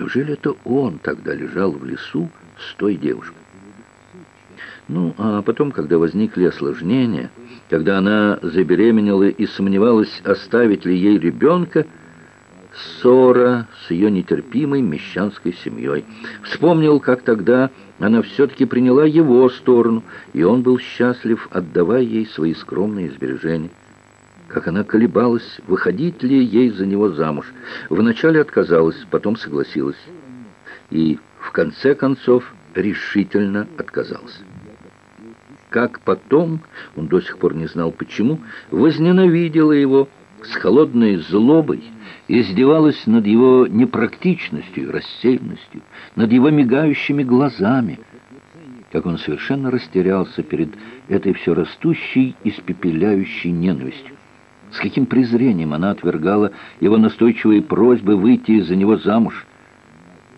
Неужели это он тогда лежал в лесу с той девушкой? Ну, а потом, когда возникли осложнения, когда она забеременела и сомневалась, оставить ли ей ребенка, ссора с ее нетерпимой мещанской семьей. Вспомнил, как тогда она все-таки приняла его сторону, и он был счастлив, отдавая ей свои скромные сбережения. Как она колебалась, выходить ли ей за него замуж. Вначале отказалась, потом согласилась. И в конце концов решительно отказалась. Как потом, он до сих пор не знал почему, возненавидела его с холодной злобой, издевалась над его непрактичностью рассеянностью, над его мигающими глазами, как он совершенно растерялся перед этой все растущей, испепеляющей ненавистью. С каким презрением она отвергала его настойчивые просьбы выйти за него замуж,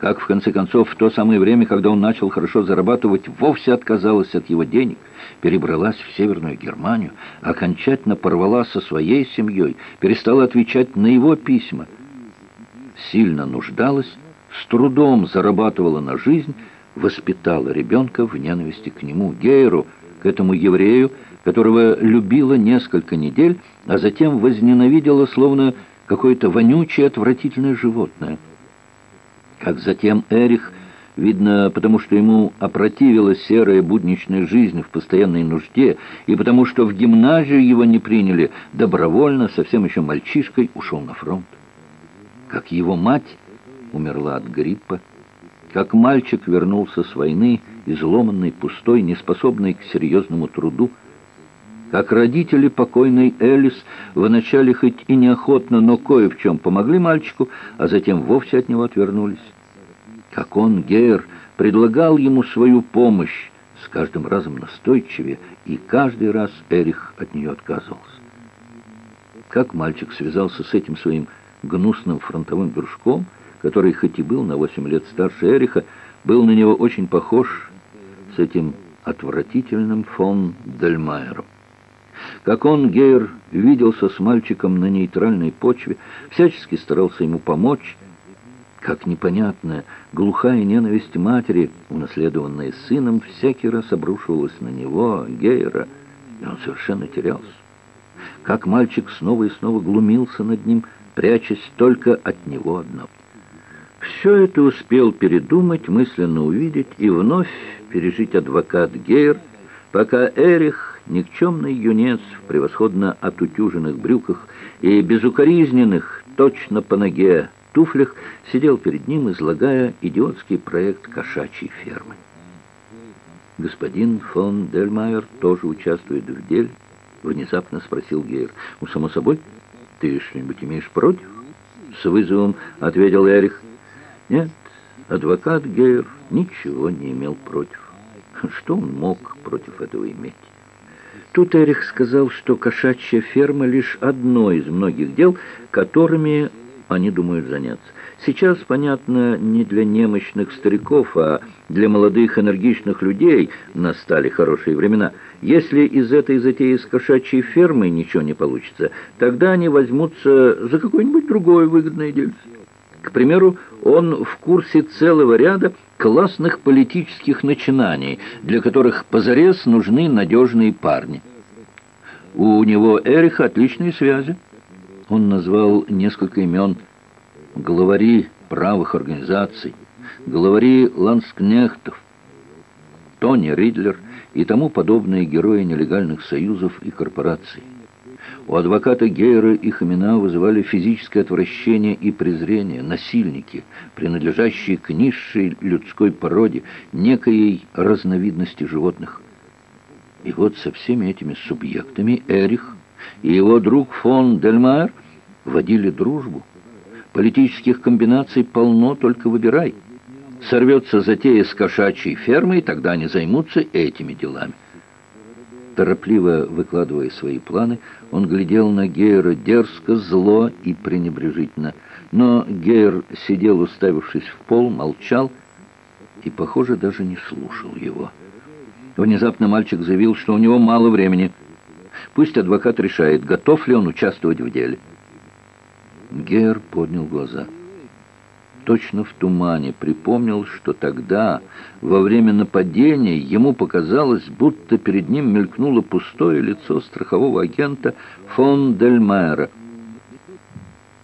как, в конце концов, в то самое время, когда он начал хорошо зарабатывать, вовсе отказалась от его денег, перебралась в Северную Германию, окончательно порвала со своей семьей, перестала отвечать на его письма. Сильно нуждалась, с трудом зарабатывала на жизнь, воспитала ребенка в ненависти к нему, Гейру, к этому еврею, которого любила несколько недель, а затем возненавидела, словно какое-то вонючее, отвратительное животное как затем Эрих, видно, потому что ему опротивила серая будничная жизнь в постоянной нужде, и потому что в гимназию его не приняли, добровольно, совсем еще мальчишкой, ушел на фронт. Как его мать умерла от гриппа, как мальчик вернулся с войны, изломанный, пустой, неспособный к серьезному труду, как родители покойной Элис вначале хоть и неохотно, но кое в чем помогли мальчику, а затем вовсе от него отвернулись. Как он, Гейр, предлагал ему свою помощь, с каждым разом настойчивее, и каждый раз Эрих от нее отказывался. Как мальчик связался с этим своим гнусным фронтовым дружком, который, хоть и был на восемь лет старше Эриха, был на него очень похож с этим отвратительным фон Дельмайером. Как он, Гейр, виделся с мальчиком на нейтральной почве, всячески старался ему помочь, как непонятная, глухая ненависть матери, унаследованная сыном, всякий раз обрушивалась на него, Гейра, и он совершенно терялся. Как мальчик снова и снова глумился над ним, прячась только от него одного. Все это успел передумать, мысленно увидеть и вновь пережить адвокат Гейр, пока Эрих Никчемный юнец в превосходно отутюженных брюках и безукоризненных, точно по ноге, туфлях сидел перед ним, излагая идиотский проект кошачьей фермы. «Господин фон Дельмайер тоже участвует в деле?» — внезапно спросил Гейр. «Ну, само собой. Ты что-нибудь имеешь против?» С вызовом ответил Эрих. «Нет, адвокат Гейр ничего не имел против. Что он мог против этого иметь?» Тут Эрих сказал, что кошачья ферма лишь одно из многих дел, которыми они думают заняться. Сейчас, понятно, не для немощных стариков, а для молодых энергичных людей настали хорошие времена. Если из этой затеи с кошачьей фермой ничего не получится, тогда они возьмутся за какое-нибудь другое выгодное дельце. К примеру, он в курсе целого ряда классных политических начинаний, для которых позарез нужны надежные парни. У него Эриха отличные связи. Он назвал несколько имен главари правых организаций, главари ланскнехтов, Тони Ридлер и тому подобные герои нелегальных союзов и корпораций. У адвоката Гейера их имена вызывали физическое отвращение и презрение, насильники, принадлежащие к низшей людской породе, некоей разновидности животных. И вот со всеми этими субъектами Эрих и его друг фон Дельмайер водили дружбу. Политических комбинаций полно, только выбирай. Сорвется затея с кошачьей фермой, тогда они займутся этими делами. Торопливо выкладывая свои планы, он глядел на Гейра дерзко, зло и пренебрежительно. Но Гейр сидел, уставившись в пол, молчал и, похоже, даже не слушал его. Внезапно мальчик заявил, что у него мало времени. Пусть адвокат решает, готов ли он участвовать в деле. Гейр поднял глаза. Точно в тумане, припомнил, что тогда, во время нападения, ему показалось, будто перед ним мелькнуло пустое лицо страхового агента фон Дельмайера —